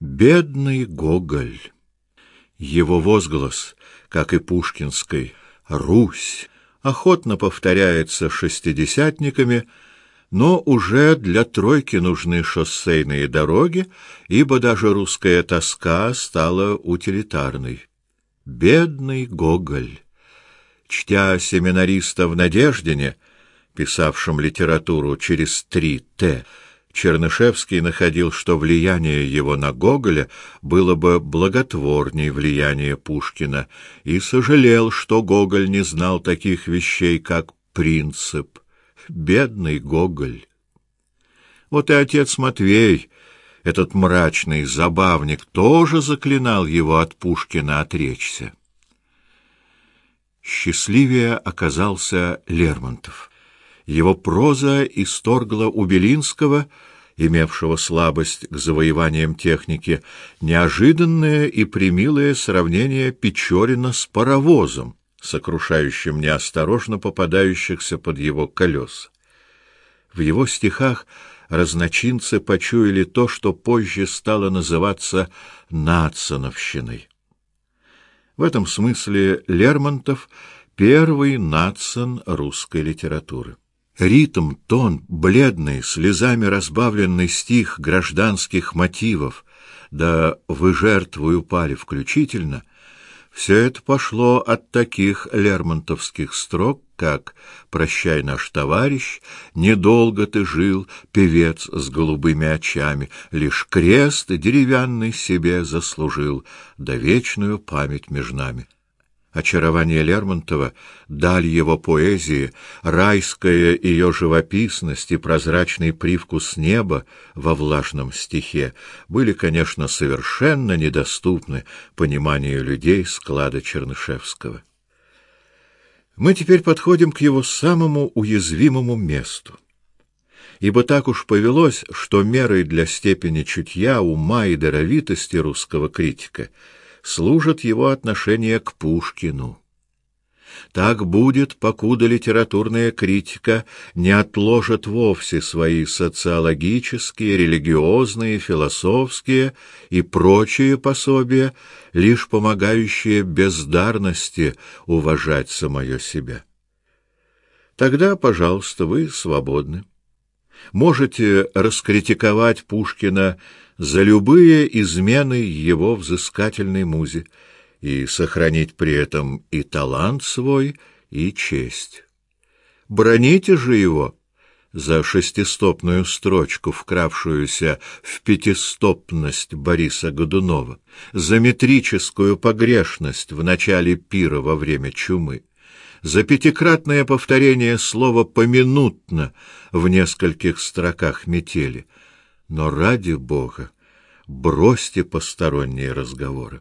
Бедный Гоголь! Его возглас, как и пушкинской «Русь», охотно повторяется шестидесятниками, но уже для тройки нужны шоссейные дороги, ибо даже русская тоска стала утилитарной. Бедный Гоголь! Чтя семинариста в Надеждине, писавшем литературу через три «Т», Чернышевский находил, что влияние его на Гоголя было бы благотворней влияния Пушкина, и сожалел, что Гоголь не знал таких вещей, как принцип. Бедный Гоголь! Вот и отец Матвей, этот мрачный забавник, тоже заклинал его от Пушкина отречься. Счастливее оказался Лермонтов. Его проза исторгла у Белинского, имевшего слабость к завоеваниям техники, неожиданное и примилое сравнение Печорина с паровозом, сокрушающим неосторожно попадающихся под его колеса. В его стихах разночинцы почуяли то, что позже стало называться нациновщиной. В этом смысле Лермонтов — первый нацин русской литературы. Ритм, тон, бледный, слезами разбавленный стих гражданских мотивов, да «Вы жертвую пали» включительно, все это пошло от таких лермонтовских строк, как «Прощай, наш товарищ», «Недолго ты жил, певец с голубыми очами», «Лишь крест деревянный себе заслужил, да вечную память между нами». Очарование Лермонтова, даль его поэзии, райская ее живописность и прозрачный привкус неба во влажном стихе были, конечно, совершенно недоступны пониманию людей склада Чернышевского. Мы теперь подходим к его самому уязвимому месту. Ибо так уж повелось, что мерой для степени чутья, ума и даровитости русского критика — служат его отношение к Пушкину. Так будет, покуда литературная критика не отложит вовсе свои социологические, религиозные, философские и прочие пособия, лишь помогающие бездарности уважать самое себя. Тогда, пожалуйста, вы свободны. Можете раскритиковать Пушкина за любые измены его взыскательной музе и сохранить при этом и талант свой, и честь. Броните же его за шестистопную строчку, вкравшуюся в пятистопность Бориса Годунова, за метрическую погрешность в начале пира во время чумы, за пятикратное повторение слова «поминутно» в нескольких строках метели — но ради Бога бросьте посторонние разговоры.